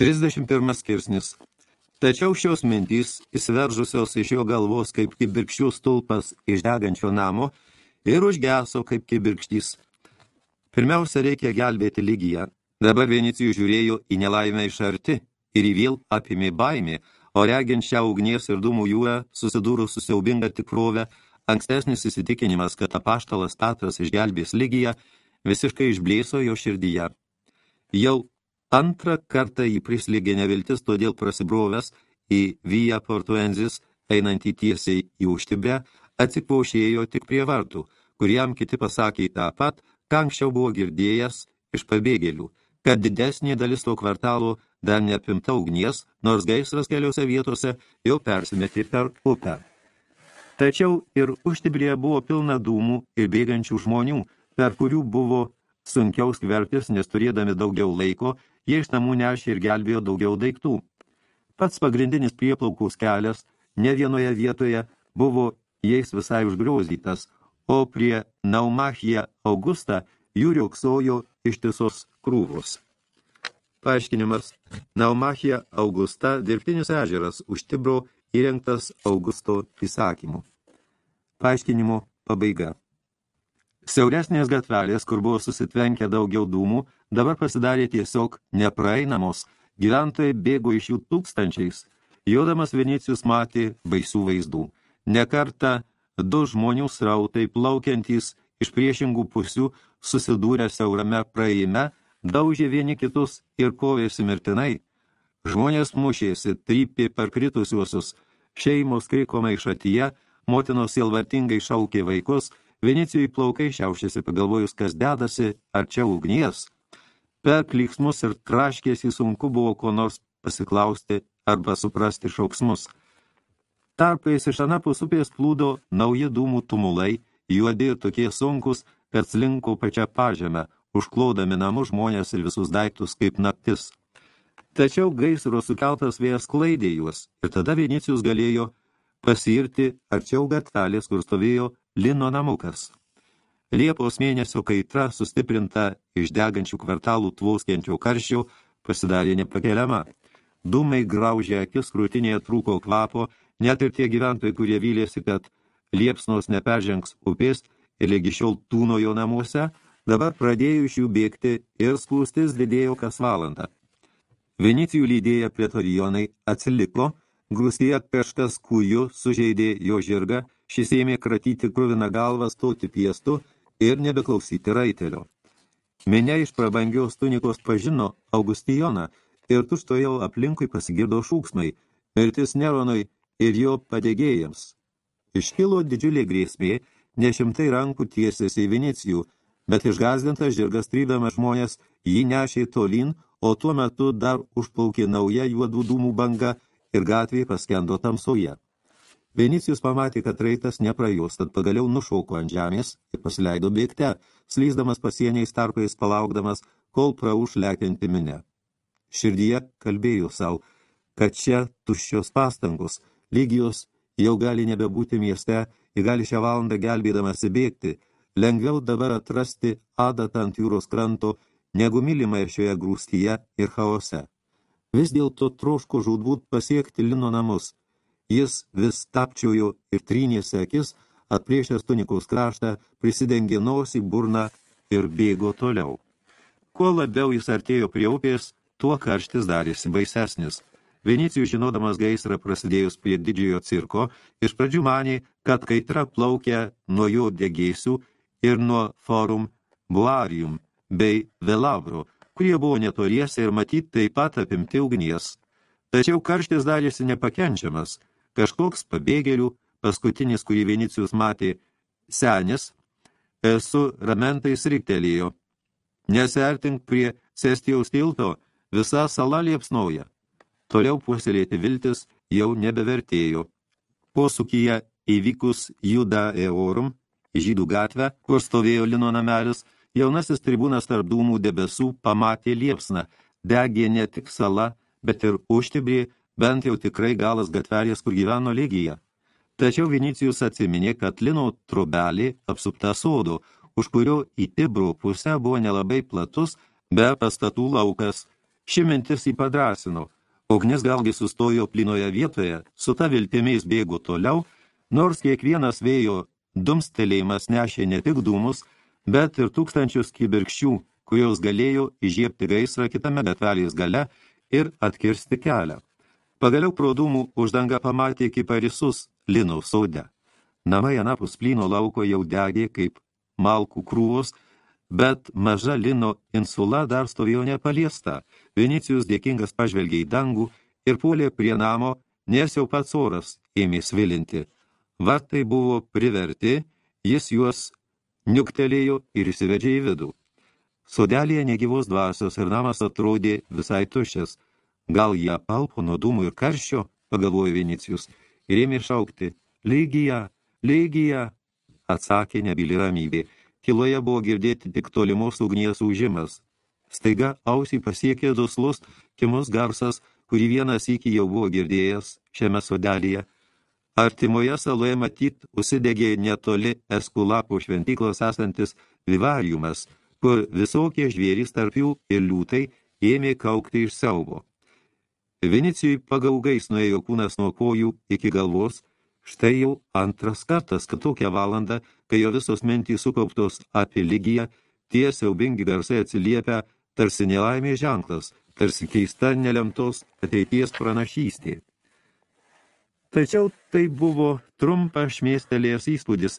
31 skirsnis. Tačiau šios mintys, įsiveržusios iš jo galvos kaip kibirkščių stulpas iš degančio namo, ir užgeso kaip kibirkštys. Pirmiausia, reikia gelbėti lygiją. Dabar Venicijų žiūrėjo į nelaimę iš arti ir į vėl apimė baimė, o regint šią ugnies ir dūmų jūrą susidūrus su siaubinga tikrovė, ankstesnis įsitikinimas, kad apaštalas Petras išgelbės lygiją, visiškai išblėso jo širdyje. Jau Antrą kartą jį prislėgė neviltis, todėl prasibrovęs į Via Portuenzis, einantį tiesiai į užtibrę, atsikvošėjo tik prie vartų, kuriam kiti pasakė tą pat, ką anksčiau buvo girdėjęs iš pabėgėlių, kad didesnė dalis to kvartalo dar neapimta ugnies, nors gaisras keliose vietose jau persimetė per upę. Tačiau ir užtibrėje buvo pilna dūmų ir bėgančių žmonių, per kurių buvo sunkiau skvertis, nes turėdami daugiau laiko, Jie iš namų nešė ir gelbėjo daugiau daiktų. Pats pagrindinis prieplaukos kelias ne vienoje vietoje buvo jais visai užgrauzytas, o prie Naumachija Augusta jų riauksojo ištisos krūvos. Paaiškinimas. Naumachija Augusta – dirbtinis ežeras už Tibro įrengtas Augusto įsakymu. Paaiškinimo pabaiga. Siauresnės gatvelės, kur buvo susitvenkę daugiau dūmų, dabar pasidarė tiesiog nepraeinamos, gyventojai bėgo iš jų tūkstančiais. Jodamas Venecijus matė baisių vaizdų. Nekarta du žmonių srautai plaukiantys iš priešingų pusių susidūrę siaurame praėjime, daužė vieni kitus ir kovėsi mirtinai. Žmonės mušėsi, trypė parkritusiuosius, šeimos kriko maišatyje, motinos silvartingai šaukė vaikus, Venecijai plaukai šiaušėsi pagalvojus, kas dedasi arčiau ugnies. Per klyksmus ir traškėsi sunku buvo ko nors pasiklausti arba suprasti šauksmus. Tarpais iš anapus upės plūdo nauji dūmų tumulai, juodi ir tokie sunkus, kad slinko pačią pažemę, užklaudami namų žmonės ir visus daiktus kaip naktis. Tačiau gaisro sukeltas vėjas klaidė juos, ir tada Vinicijus galėjo pasirti arčiau gatvelės, kur stovėjo lino namukas. Liepos mėnesio kaitra, sustiprinta iš degančių kvartalų tvauskiančio karščio, pasidarė nepakeliama. Dūmai graužė akis, krūtinėje trūko kvapo, net ir tie gyventojai, kurie vylėsi, kad liepsnos neperžengs upės ir lygi šiol tūnojo namuose, dabar pradėjo iš jų bėgti ir spūstis didėjo kas valandą. Venicijų lydėję pretorijonai atsiliko, grūstyje kažkas kūju sužeidė jo žirgą Šis ėmė kratyti kruviną galvą, stoti piestu ir nebeklausyti raitelio. Minė iš prabangios tunikos pažino Augustijoną ir tuštojau aplinkui pasigirdo šūksmai, mirtis Neronui ir jo padėgėjams. Iškilo didžiulė grėsmė, nešimtai rankų tiesėsi į Vinicijų, bet išgazdintas žirgas trydamas žmonės jį nešė tolin, o tuo metu dar užplaukė nauja juodų dūmų banga ir gatvėje paskendo tamsoje. Venicijus pamatė, kad raitas neprajus, tad pagaliau nušauko ant žemės ir pasileido bėgte, slyzdamas pasieniais tarpais palaukdamas, kol prauš lekianti minę. Širdyje kalbėjo savo, kad čia tuščios pastangos, lygijos jau gali nebebūti mieste, ir gali šią valandą gelbėdamas įbėgti, lengviau dabar atrasti adatą ant jūros kranto, negu mylimą šioje grūstyje ir chaose. Vis dėlto troško žudbūt pasiekti lino namus – Jis vis tapčiojo ir trynėsi akis, atplėšęs tunikos kraštą, prisidengė nosį, burną ir bėgo toliau. Kuo labiau jis artėjo prie upės, tuo karštis darėsi baisesnis. Venicijų žinodamas gaisrą prasidėjus prie didžiojo cirko, iš pradžių manė, kad kaitra plaukia nuo jo degėsių ir nuo forum buarium bei velavro, kurie buvo netoliese ir matyt taip pat apimti ugnies. Tačiau karštis darėsi nepakenčiamas – Kažkoks pabėgėlių, paskutinis, kurį Vinicijus matė, senis, su ramentais riktelėjo. Nesertink prie Cestijaus tilto, visa sala liepsnoja. Toliau puoselėti viltis jau nebevertėjo. Posukyje įvykus Juda Eorum, žydų gatvę, kur stovėjo lino namelis, jaunasis tribūnas tarp dūmų debesų pamatė liepsną, degė ne tik sala, bet ir užtibrė bent jau tikrai galas gatvelės, kur gyveno legija. Tačiau Vinicijus atsiminė, kad lino trobelį apsupta sodų, už kurio į Tibro pusę buvo nelabai platus, be pastatų laukas. Ši mintis jį padrasino. Ugnis galgi sustojo plinoje vietoje, su ta viltimiais bėgo toliau, nors kiekvienas vėjo dumstelėjimas nešė ne tik dūmus, bet ir tūkstančius kibirkščių, kurios galėjo įžiepti gaisrą kitame gatvelės gale ir atkirsti kelią. Pagaliau pro dūmų uždanga pamatė kiparisus lino saude. Namai anapus plyno lauko jau degė kaip malkų krūvos, bet maža lino insula dar stovėjo nepaliesta. Vinicijus dėkingas pažvelgė į dangų ir puolė prie namo, nes jau pats oras ėmė svilinti. Vartai buvo priverti, jis juos niuktelėjo ir įsivedžė į vidų. Sodelėje negyvos dvasios ir namas atrodė visai tuščias. Gal jie apalpo nuo dūmų ir karščio, pagalvojo Vinicijus, ir ėmė šaukti, lygija, lygija, atsakė nebyli ramybė. Tyloje buvo girdėti tik tolimos ugnies užimas. Staiga ausį pasiekė duslus, kimus garsas, kurį vienas iki jau buvo girdėjęs šiame sodelėje. Artimoje saloje matyt užsidegė netoli Eskulapų šventyklos esantis vivariumas – kur visokie žvėrys tarp jų ir liūtai ėmė kaukti iš siaubo. Vinicijui pagaugais nuėjo kūnas nuo kojų iki galvos, štai jau antras kartas, kad tokią valandą, kai jo visos mintys sukauptos apie lygiją, tie siaubingi garsai atsiliepia tarsi nelaimė ženklas, tarsi keista nelemtos ateities pranašystė. Tačiau tai buvo trumpas šmėstelės įspūdis,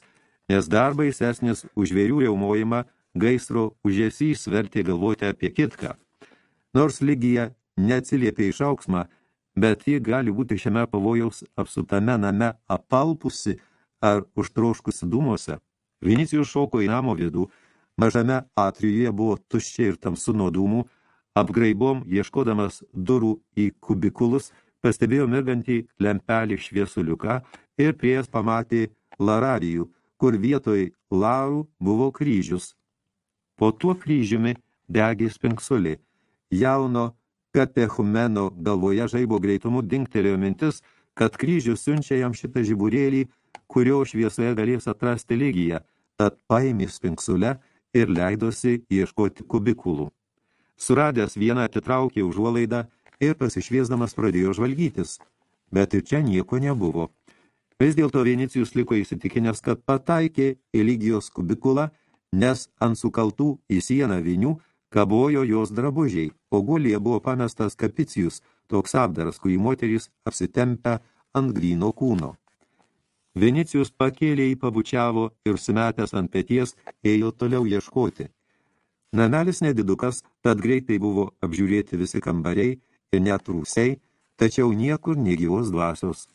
nes dar baisesnis už žvėrių reumojimą gaisro užėsys vertė galvoti apie kitką. Nors lygija neatsiliepė iš auksmą, bet ji gali būti šiame pavojaus apsutame name apalpusi ar užtroškusi dūmose. Vinicijus šoko į namo vidų, mažame atrijuje buvo tuščia ir tamsu nuo dūmų, apgraibom, ieškodamas durų į kubikulus, pastebėjo mirgantį lempelį šviesuliuką ir priejas pamatė laravijų, kur vietoj larų buvo kryžius, Po tuo kryžiumi degė spinksulį. Jauno Katechumeno galvoje žaibo greitumu dingtelėjo mintis, kad kryžius siunčia jam šitą žiburėlį, kurio šviesoje galės atrasti lygiją, tad paėmė spinksulę ir leidosi ieškoti kubikulų. Suradęs vieną atitraukė užuolaidą ir pasišviesdamas pradėjo žvalgytis, bet ir čia nieko nebuvo. Vis dėlto Vinicijus liko įsitikinęs, kad pataikė į lygijos kubikulą nes ant sukaltų į sieną vinių kabojo jos drabužiai, o guolyje buvo pamestas kapicijus, toks apdaras, kurį moterys apsitempia ant gryno kūno. Vinicijus pakėlė į pabučiavo ir sumetęs ant peties ėjo toliau ieškoti. Namelis nedidukas, tad greitai buvo apžiūrėti visi kambariai ir net rūsiai, tačiau niekur negyvos dvasios.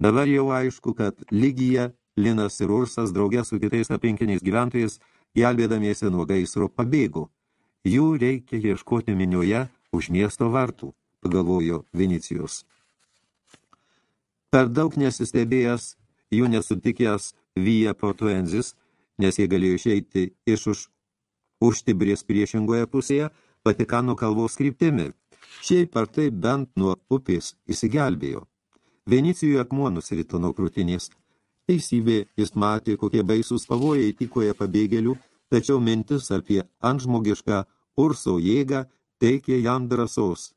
Dabar jau aišku, kad Lygija, Linas ir Ursas draugė su kitais aplinkiniais gyventojais gelbėdamiesi nuo gaisro pabėgo. Jų reikia ieškoti minioje už miesto vartų, pagalvojo Vinicijus. Per daug nesistebėjęs, jų nesutikęs Vija Portuenzis, nes jie galėjo išeiti iš už užtibrės priešingoje pusėje Vatikano kalvos kryptimi. Šiaip ar tai bent nuo upės įsigelbėjo. Venicijų akmuo nusirito nuo krūtinės, Teisybė, jis matė, kokie baisūs pavojai tykoje pabėgėlių, tačiau mintis apie antžmogišką urso jėgą teikė jam drąsos.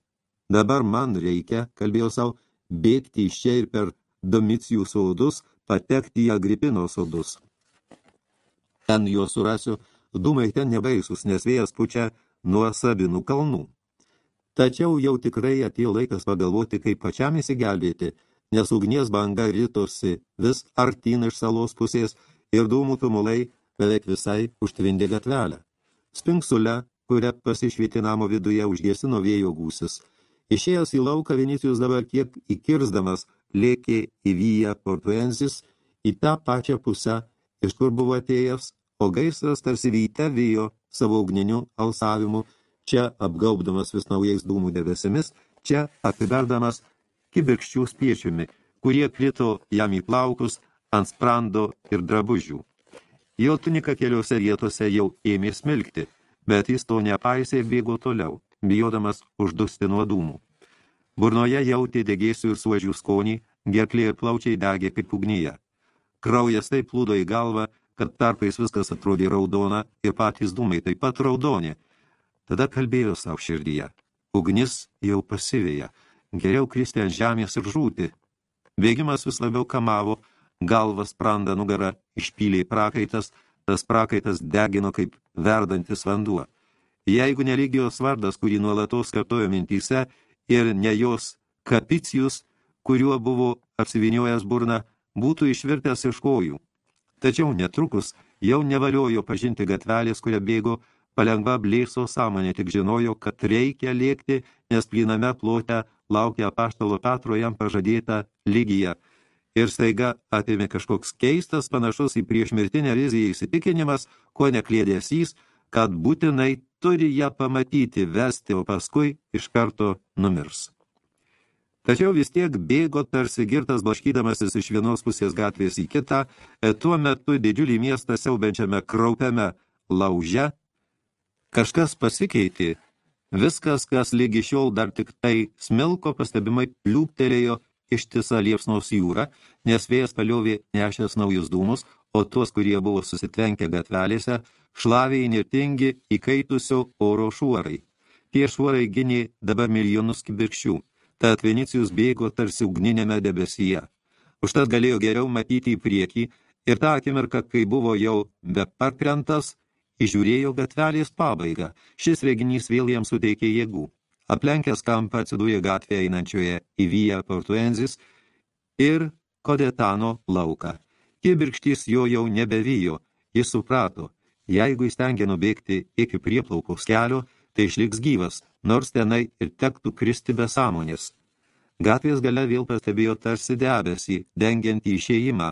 Dabar man reikia, kalbėjau savo, bėgti iš čia ir per domicijų saudus, patekti į Agripino saudus. Ten juos surasiu, dūmai ten nebaisus, nes vėjas pučia nuo sabinų kalnų. Tačiau jau tikrai atėjo laikas pagalvoti, kaip pačiam įsigelbėti – nes ugnies banga ritosi vis artin iš salos pusės ir dūmų tumulai beveik visai užtvindė gatvelę. Spinksulę, kurią pasišvietė namo viduje užgesino vėjo gūsis. Išėjęs į lauką, Vinicijus dabar kiek įkirsdamas lėkė į vyją portuensis į tą pačią pusę, iš kur buvo atėjęs, o gaisras tarsi vyte vyjo savo ugniniu alsavimu, čia apgaubdamas vis naujais dūmų debesimis, čia apiberdamas kibirkščių spiečiumi, kurie krito jam į plaukus ant sprando ir drabužių. Jo tunika keliose vietose jau ėmė smilkti, bet jis to nepaisė ir bėgo toliau, bijodamas uždusti nuo dūmų. Burnoje jautė degėsių ir suodžių skonį, gerklė ir plaučiai degė kaip ugnyje. Kraujas taip plūdo į galvą, kad tarpais viskas atrodė raudona ir patys dūmai taip pat raudonė. Tada kalbėjo savo širdyje. ugnis jau pasivėja. Geriau kristi ant žemės ir žūti. Bėgimas vis labiau kamavo, galvas pranda nugarą, išpylė prakaitas, tas prakaitas degino kaip verdantis vanduo. Jeigu neligijos vardas, kurį nuolatos kartojo mintyse, ir ne jos kapicijus, kuriuo buvo apsiviniojęs burna, būtų išvirtęs iš kojų. Tačiau netrukus jau nevaliojo pažinti gatvelės, kuria bėgo, palengva blėso sąmonė, tik žinojo, kad reikia lėkti, nes plyname plote laukia apaštalo Petro jam pažadėta lygija. Ir staiga apėmė kažkoks keistas, panašus į priešmirtinę riziją įsitikinimas, ko neklėdėsys, kad būtinai turi ją pamatyti, vesti, o paskui iš karto numirs. Tačiau vis tiek bėgo tarsi girtas blaškydamasis iš vienos pusės gatvės į kitą, e, tuo metu didžiulį miestą siaubiančiame kraupiame lauže. Kažkas pasikeitė, viskas, kas lygi šiol dar tik tai smilko, pastebimai pliūptelėjo ištisą liepsnos jūrą, nes vėjas paliovė nešęs naujus dūmus, o tuos, kurie buvo susitvenkę gatvelėse, šlavė įnirtingi įkaitusio oro šuorai. Tie šuorai gynė dabar milijonus kibirkščių tad Vinicijus bėgo tarsi ugninėme debesyje. Užtat galėjo geriau matyti į priekį ir tą akimirką, kai buvo jau beparkrentas, išžiūrėjo gatvelės pabaigą. Šis reginys vėl jam suteikė jėgų. Aplenkęs kampą atsidūrė gatvėje einančioje į Vyją Portuenzis ir Kodetano lauką. Kibirkštys jo jau nebevijo, jis suprato, jeigu įstengė nubėgti iki prieplaukos kelio, tai išliks gyvas, nors tenai ir tektų kristi be sąmonės. Gatvės gale vėl pastebėjo tarsi debesį, dengiantį išėjimą.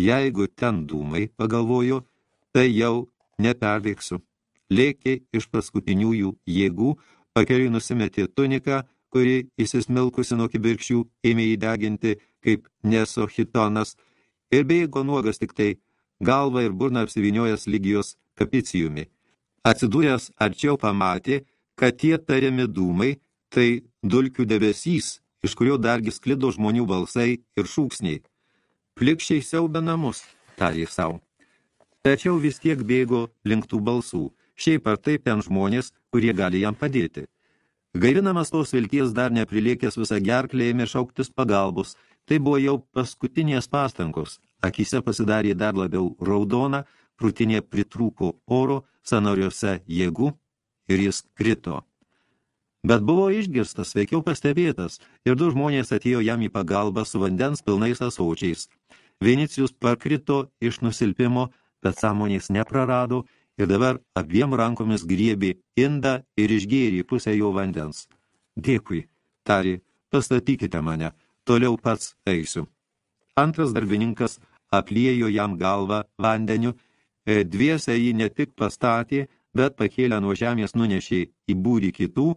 Jeigu ten dūmai, pagalvojo, tai jau neperveiksiu. Lėkė iš paskutiniųjų jėgų, pakeliui nusimetė tuniką, kuri įsismelkusi nuo kibirkščių ėmė įdeginti kaip neso hitonas ir bėgo nuogas tik tai galva ir burna apsiviniojęs lygijos kapicijumi. Atsidūręs arčiau pamatė, kad tie tariami dūmai tai dulkių debesys, iš kurio dargi sklido žmonių balsai ir šūksniai. Plikščiai siaubė namus, tarė savo. Tačiau vis tiek bėgo link tų balsų, šiaip ar taip ten žmonės, kurie gali jam padėti. Gaivinamas tos vilties dar neprilėkęs visą gerklę ėmė šauktis pagalbos, tai buvo jau paskutinės pastangos, akise pasidarė dar labiau raudona, krūtinė pritrūko oro, sanoriuose jėgų ir jis krito. Bet buvo išgirstas, veikiau pastebėtas, ir du žmonės atėjo jam į pagalbą su vandens pilnais asočiais. Vinicijus parkrito iš nusilpimo, bet sąmonės neprarado ir dabar abiem rankomis griebė indą ir išgėrė pusę jo vandens. Dėkui, tarė, pastatykite mane, toliau pats eisiu. Antras darbininkas apliejo jam galvą vandeniu E, dviese jį ne tik pastatė, bet pakėlę nuo žemės nunešė į būrį kitų,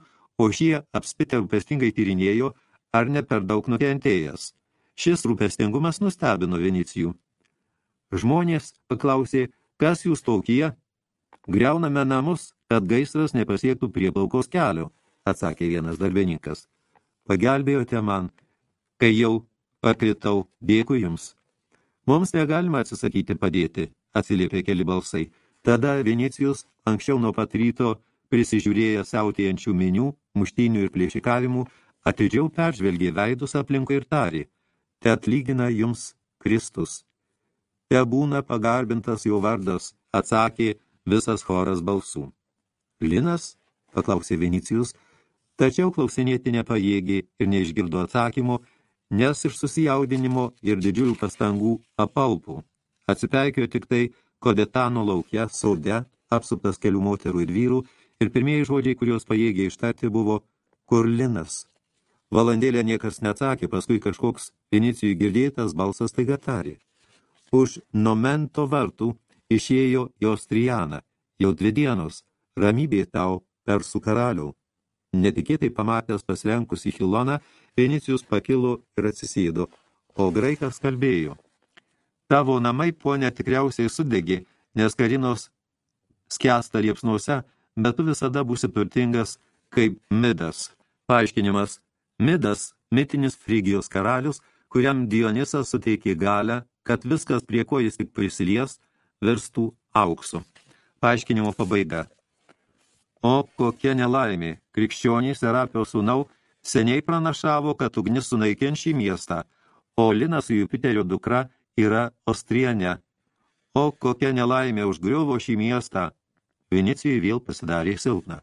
o šie apspitę rūpestingai tyrinėjo, ar ne per daug nukentėjęs. Šis rūpestingumas nustebino Venicijų. Žmonės paklausė, kas jūs tokie? Griauname namus, kad gaisras nepasiektų prie plaukos kelio, atsakė vienas darbininkas. Pagelbėjote man, kai jau pakritau, dėkui jums. Mums negalima atsisakyti padėti, atsiliepė keli balsai. Tada Vinicijus, anksčiau nuo pat ryto, prisižiūrėję siautėjančių minių, muštinių ir plėšikavimų, atidžiau peržvelgė veidus aplinkui ir tarė, te atlygina jums Kristus. Te būna pagarbintas jo vardas, atsakė visas choras balsų. Linas, paklausė Vinicijus, tačiau klausinėti nepajėgė ir neišgirdo atsakymo, nes iš susijaudinimo ir didžiulių pastangų apalpų. Atsipeikėjo tik tai kodetano laukia, saude, apsuptas kelių moterų ir vyrų, ir pirmieji žodžiai, kuriuos pajėgė ištarti, buvo Kurlinas. Valandėlę niekas neatsakė, paskui kažkoks inicijų girdėtas balsas taiga tarė. Už nomento vartų išėjo jos Trijana, jau dvi dienos, ramybė tau persų karaliau. Netikėtai pamatęs paslenkus į Hiloną, Vinicijus pakilo ir atsisėdo, o graikas kalbėjo. Tavo namai, ponė, tikriausiai sudegė, nes karinos skęsta liepsnuose, bet tu visada būsi turtingas kaip Midas. Paaiškinimas. Midas, mitinis Frygijos karalius, kuriam Dionisas suteikė galę, kad viskas, prie ko jis tik prisilies, virstų auksu. Paaiškinimo pabaiga. O kokia nelaimė, krikščionys Serapio sūnau seniai pranašavo, kad ugnis sunaikins šį miestą, o Linas Jupiterio dukra yra Ostriene. O kokia nelaimė užgriuvo šį miestą. Vinicijai vėl pasidarė silpna.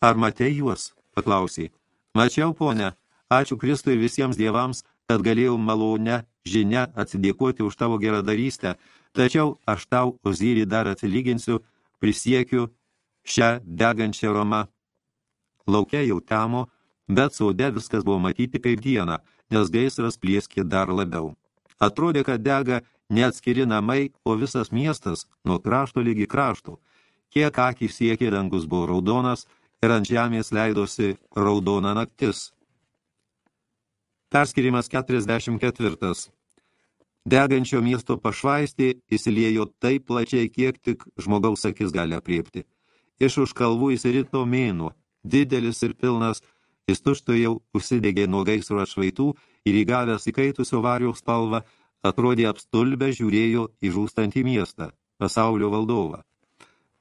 Ar matei juos? paklausė. Mačiau, ponė, ačiū Kristui ir visiems dievams, kad galėjau malonę žinia atsidėkoti už tavo geradarystę, tačiau aš tau, Ozyrį, dar atsilyginsiu, prisiekiu šią degančią Romą. Laukia jau temo, bet saude viskas buvo matyti kaip diena, nes gaisras plieskė dar labiau. Atrodė, kad dega neatskiri namai, o visas miestas nuo krašto lygi krašto. Kiek akis siekė dangus buvo raudonas ir ant žemės leidosi raudona naktis. Perskirimas 44. Degančio miesto pašvaistė įsiliejo taip plačiai, kiek tik žmogaus akis gali apriepti. Iš už kalvų įsirito mėnuo, didelis ir pilnas, jis tušto jau užsidegė nuo gaisro atšvaitų ir įgavęs įkaitusio varijos spalvą, atrodė apstulbę žiūrėjo į žūstantį miestą, pasaulio valdovą.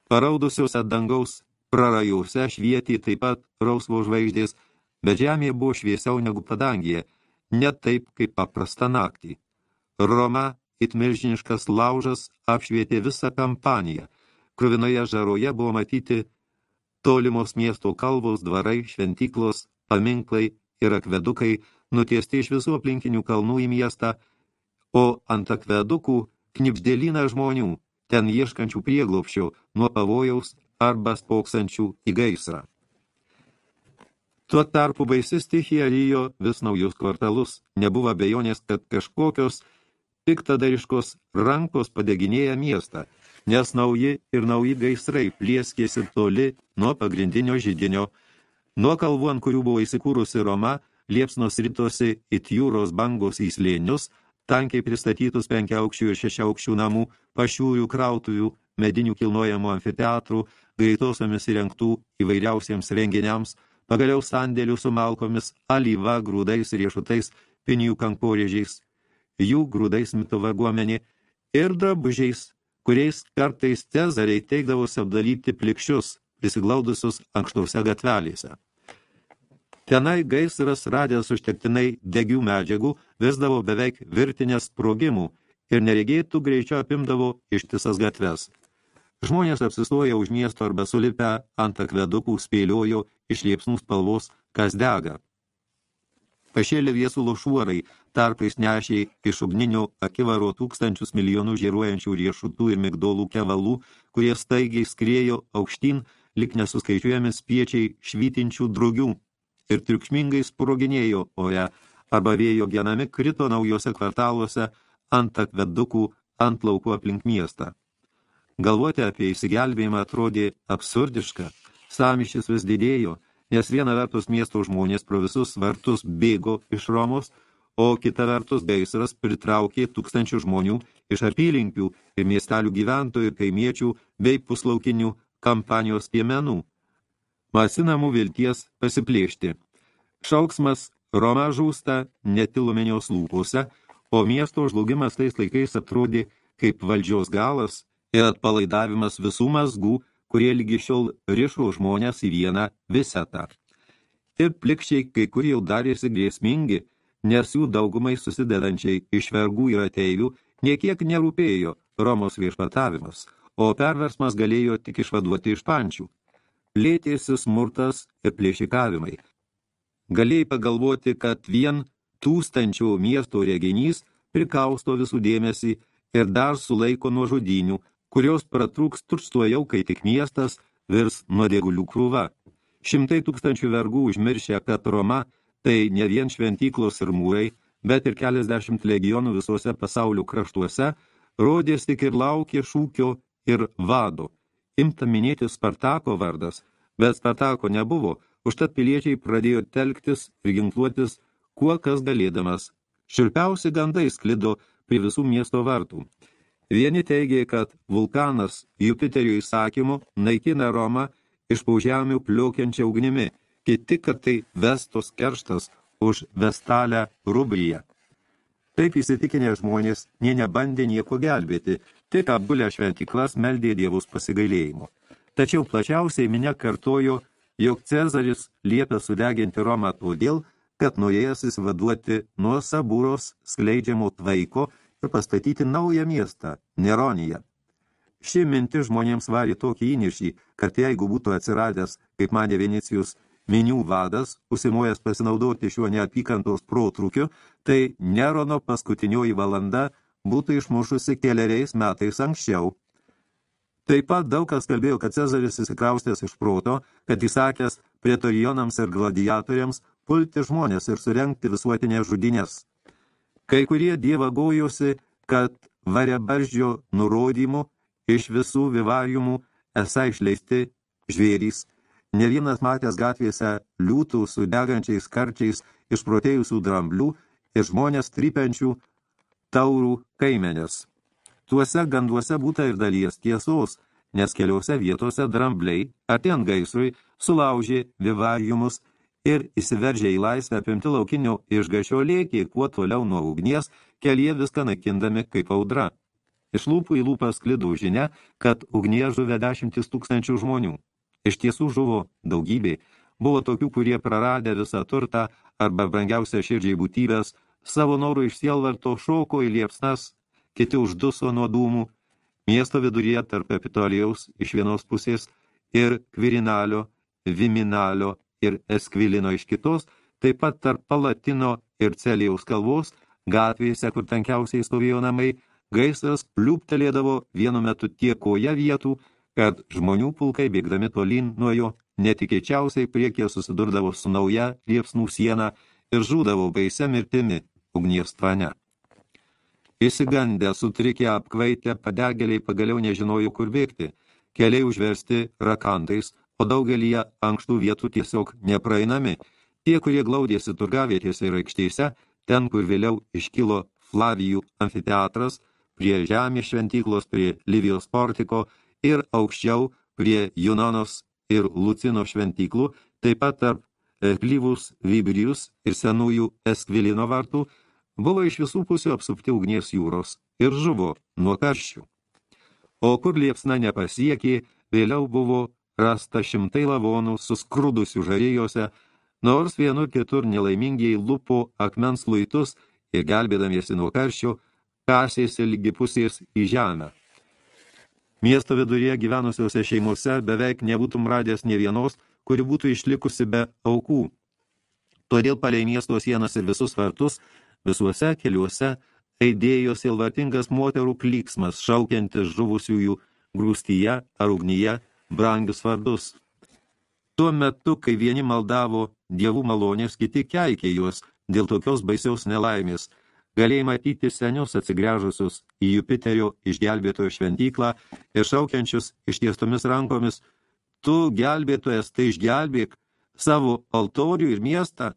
Paraudusiuose dangaus prarajuose švietė taip pat rausvo žvaigždės, bet žemė buvo šviesiau negu padangėje, ne taip kaip paprasta naktį. Roma, it milžiniškas laužas, apšvietė visą kampaniją. Kruvinoje žaroje buvo matyti tolimos miesto kalvos, dvarai, šventyklos, paminklai ir akvedukai nutiesti iš visų aplinkinių kalnų į miestą, o ant akvedukų knipždėlyna žmonių, ten ieškančių prieglopščio nuo pavojaus arba spoksančių į gaisrą. Tuo tarpu baisi stichija ryjo vis naujus kvartalus, nebuvo abejonės, kad kažkokios piktadariškos rankos padeginėja miestą, nes nauji ir nauji gaisrai plieskėsi toli nuo pagrindinio žydinio, nuo kalvų, ant kurių buvo įsikūrusi Roma, liepsnos rytosi it jūros bangos į slėnius, tankiai pristatytus penkiaukščių ir šešiaukščių namų, pašiųjų krautuvių, medinių kilnojamų amfiteatrų, greitosiomis įrengtų įvairiausiems renginiams, pagaliau sandėlių su malkomis, alyva, grūdais, riešutais, pinijų kankorėžiais, jų grūdais mito varguomenė ir drabužiais, kuriais kartais Cezariai teikdavosi apdalyti plikščius, prisiglaudusius ankštose gatvelėse. Tenai gaisras radęs užtektinai degių medžiagų visdavo beveik virtinės sprogimų ir neregėtų greičiau apimdavo ištisas gatves. Žmonės apsistoja už miesto arba sulipę ant akvedukų spėliojo iš liepsnų spalvos, kas dega. Pašėlė viesulo šuorai, tarpais nešiai iš ugninio akivaro tūkstančius milijonų žėruojančių riešutų ir migdolų kevalų, kurie staigiai skriejo aukštyn, lik nesuskaičiuojami spiečiai švytinčių drugių ir triukšmingai sproginėjo ore, arba vėjo genami krito naujose kvartaluose ant akvedukų, ant laukų aplink miestą. Galvoti apie įsigelbėjimą atrodė absurdiška, samišis vis didėjo, nes viena vertus miesto žmonės pro visus vartus bėgo iš Romos, o kita vertus gaisras pritraukė tūkstančių žmonių iš apylinkių ir miestelių gyventojų ir kaimiečių bei puslaukinių kampanijos piemenų masinamų vilties pasiplėšti. Šauksmas Roma žūsta netilumenios lūpose, o miesto žlugimas tais laikais atrodė kaip valdžios galas ir atpalaidavimas visų mazgų, kurie lygi šiol rišo žmonės į vieną visetą. Ir plikščiai kai kur jau darėsi grėsmingi, nes jų daugumai susidedančiai iš vergų ir ateivių niekiek nerūpėjo Romos viešpatavimas, o perversmas galėjo tik išvaduoti iš pančių plėtėsi smurtas ir plėšikavimai. Galėjai pagalvoti, kad vien tūstančių miesto reginys prikausto visų dėmesį ir dar sulaiko nuo žudinių, kurios pratrūks tučtuojau, kai tik miestas virs nuodėgulių krūva. Šimtai tūkstančių vergų užmiršę, kad Roma tai ne vien šventyklos ir mūrai, bet ir keliasdešimt legionų visose pasaulio kraštuose, rodės tik ir laukė šūkio ir vado – imta minėti Spartako vardas, bet Spartako nebuvo, užtat piliečiai pradėjo telktis ir ginkluotis, kuo kas galėdamas. Širpiausi gandai sklido prie visų miesto vartų. Vieni teigė, kad vulkanas Jupiterio įsakymu naikina Romą iš paužiamių pliokiančią ugnimi, kiti, kad tai vestos kerštas už vestalę rubriją. Taip įsitikinę žmonės nie nebandė nieko gelbėti, tik apgulę šventiklas meldė dievus pasigailėjimo. Tačiau plačiausiai minė kartojo, jog Cezaris liepia sudeginti Romą todėl, kad norėjęs įsivaduoti nuo Sabūros skleidžiamo tvaiko ir pastatyti naują miestą – Neroniją. Ši minti žmonėms varė tokį įniršį, kad jeigu būtų atsiradęs, kaip manė Venicijus, minių vadas, užsimojęs pasinaudoti šiuo neapykantos protrukiu, tai Nerono paskutinioji valanda būtų išmušusi keliariais metais anksčiau. Taip pat daug kas kalbėjo, kad Cezaris įsikraustęs iš proto, kad įsakęs pretorijonams ir gladiatoriams pulti žmonės ir surengti visuotinės žudinės. Kai kurie dievagojosi, kad variabaržio nurodymų iš visų vivariumų esą išleisti žvėrys, ne vienas matęs gatvėse liūtų su degančiais karčiais išprotėjusių dramblių ir žmonės trypiančių taurų kaimenės. Tuose ganduose būta ir dalies tiesos, nes keliose vietose drambliai, atėjant gaisrui, sulaužė vivariumus ir įsiveržė į laisvę apimti laukinio išgašio lėkį, kuo toliau nuo ugnies, kelyje viską naikindami kaip audra. Iš lūpų į lūpą sklido žinia, kad ugnie žuvė dešimtis tūkstančių žmonių. Iš tiesų žuvo daugybė. Buvo tokių, kurie praradę visą turtą arba brangiausią širdžiai būtybės, savo norų iš sielvarto šoko į liepsnas, kiti užduso nuo dūmų, miesto viduryje tarp Epitolijaus iš vienos pusės ir Kvirinalio, Viminalio ir Eskvilino iš kitos, taip pat tarp Palatino ir Celijaus kalvos, gatvėse, kur tankiausiai stovėjo namai, gaisras pliūptelėdavo vienu metu tiekoje vietų, kad žmonių pulkai bėgdami tolyn nuo jo netikėčiausiai priekyje susidurdavo su nauja liepsnų siena ir žūdavo baise mirtimi ugnies tvane. Įsigandę, sutrikę, apkvaitę, padegėliai pagaliau nežinojo, kur bėgti. Keliai užversti rakantais, o daugelyje ankštų vietų tiesiog nepraeinami. Tie, kurie glaudėsi turgavietėse ir aikštėse, ten, kur vėliau iškilo Flavijų amfiteatras, prie žemės šventyklos, prie Livijos portiko ir aukščiau prie Junonos ir Lucino šventyklų, taip pat tarp Klyvus Vibrijus ir senųjų Eskvilino vartų, buvo iš visų pusių apsupti ugnies jūros ir žuvo nuo karščių. O kur liepsna nepasiekė, vėliau buvo rasta šimtai lavonų suskrudusių žarėjose, nors vienur kitur nelaimingiai lupo akmens luitus ir gelbėdamiesi nuo karščio, kasėsi lygi pusės į žemę. Miesto viduryje gyvenusiuose šeimose beveik nebūtum radęs ne vienos, kuri būtų išlikusi be aukų. Todėl palei miesto sienas ir visus vartus Visuose keliuose aidėjo silvartingas moterų klyksmas, šaukiantis žuvusiųjų grūstyje ar ugnyje brangius vardus. Tuo metu, kai vieni maldavo dievų malonės, kiti keikė juos dėl tokios baisiaus nelaimės, galėjai matyti senius atsigręžusius į Jupiterio išgelbėtojo šventyklą ir šaukiančius ištiestomis rankomis, tu gelbėtojas, tai išgelbėk savo altorių ir miestą,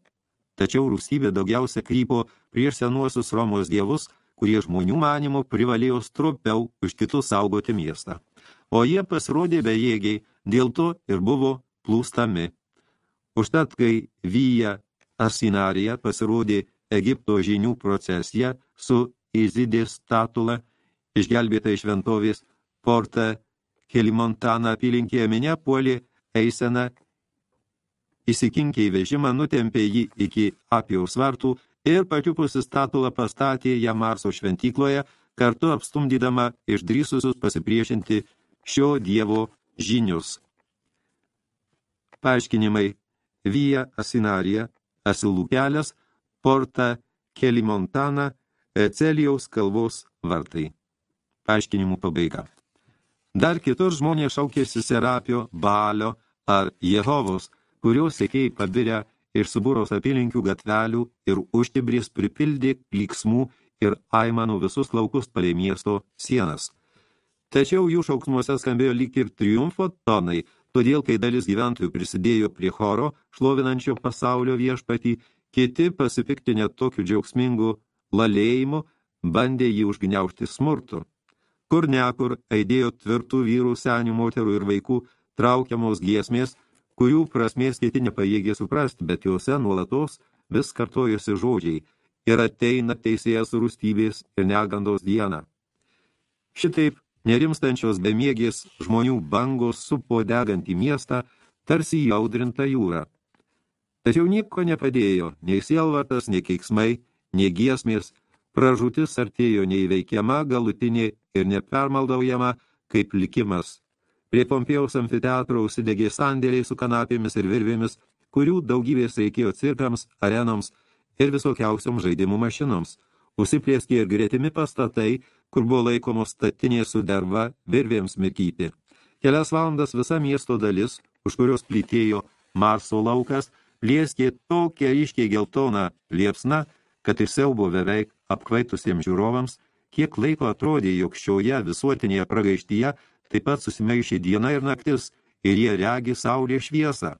tačiau rūstybė daugiausia krypo prieš senuosius Romos dievus, kurie žmonių manimo privalėjo strupiau už kitus saugoti miestą. O jie pasirodė bejėgiai, dėl to ir buvo plūstami. Užtat, kai Vyja Asinarija pasirodė Egipto žinių procesija su Izidės statula, išgelbėta iš šventovės Porta Kelimontana apylinkėje minė puolė eiseną įsikinkė į vežimą, nutempė jį iki apijaus vartų ir pačiupusi statulą pastatė ją Marso šventykloje, kartu apstumdydama išdrysusius pasipriešinti šio dievo žinius. Paaiškinimai Vija Asinarija, Asilų kelias, Porta Kelimontana, Celijaus kalvos vartai. Paaiškinimų pabaiga. Dar kitur žmonės šaukėsi Serapio, Balio ar Jehovos, kurios sėkiai pabirę iš subūros apylinkių gatvelių ir užtibrės pripildė klyksmų ir aimanų visus laukus palei miesto sienas. Tačiau jų šauksmuose skambėjo lyg ir triumfo tonai, todėl, kai dalis gyventojų prisidėjo prie choro, šlovinančio pasaulio viešpatį, kiti pasipiktinę tokiu džiaugsmingu lalėjimu, bandė jį užgniaužti smurtu. Kur nekur aidėjo tvirtų vyrų, senių, moterų ir vaikų traukiamos giesmės, kurių prasmės kiti nepajėgė suprasti, bet juose nuolatos vis kartojosi žodžiai ir ateina teisėjas rūstybės ir negandos dieną. Šitaip Nerimstančios bemiegės žmonių bangos supo degantį miestą, tarsi jaudrinta jūra. Tačiau nieko nepadėjo, nei sielvartas, nei keiksmai, nei giesmės, pražūtis artėjo neįveikiama, galutinė ir nepermaldaujama, kaip likimas. Prie Pompėjaus amfiteatro užsidegė sandėliai su kanapėmis ir virvėmis, kurių daugybės reikėjo cirkams, arenoms ir visokiausioms žaidimų mašinoms. Užsiplėskė ir gretimi pastatai, kur buvo laikomos statinė su derva virvėms mirkyti. Kelias valandas visa miesto dalis, už kurios plytėjo Marso laukas, lieskė tokia ryškiai geltona liepsna, kad iš siaubo beveik apkvaitusiems žiūrovams, kiek laiko atrodė, jog šioje visuotinėje pragaištyje taip pat susimaišė diena ir naktis, ir jie regi saulė šviesą.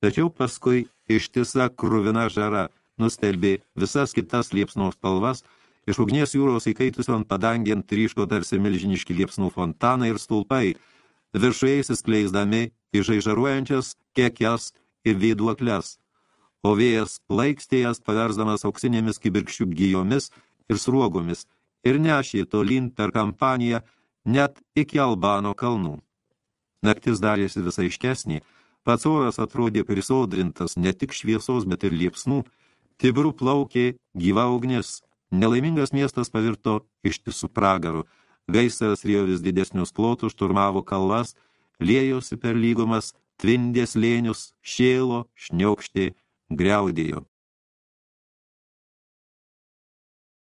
Tačiau paskui ištisa kruvina žara nustelbė visas kitas liepsnos spalvas, iš ugnies jūros įkaitusio ant padangėn tryško tarsi milžiniški liepsnų fontanai ir stulpai, viršuje įsiskleisdami į žaižaruojančias kekias ir vėduokles, o vėjas laikstėjas paversdamas auksinėmis kibirkščių gijomis ir sruogomis ir nešė tolin per kampaniją net iki Albano kalnų. Naktis darėsi visai iškesnė, pats oras atrodė prisodrintas ne tik šviesos, bet ir liepsnų, Tibrų plaukė gyva ugnis, nelaimingas miestas pavirto ištisų pragarų, gaisras rėjo vis didesnius plotus, šturmavo kalvas, liejosi per lygumas, tvindės lėnius, šėlo, šniaukštė, greudėjo.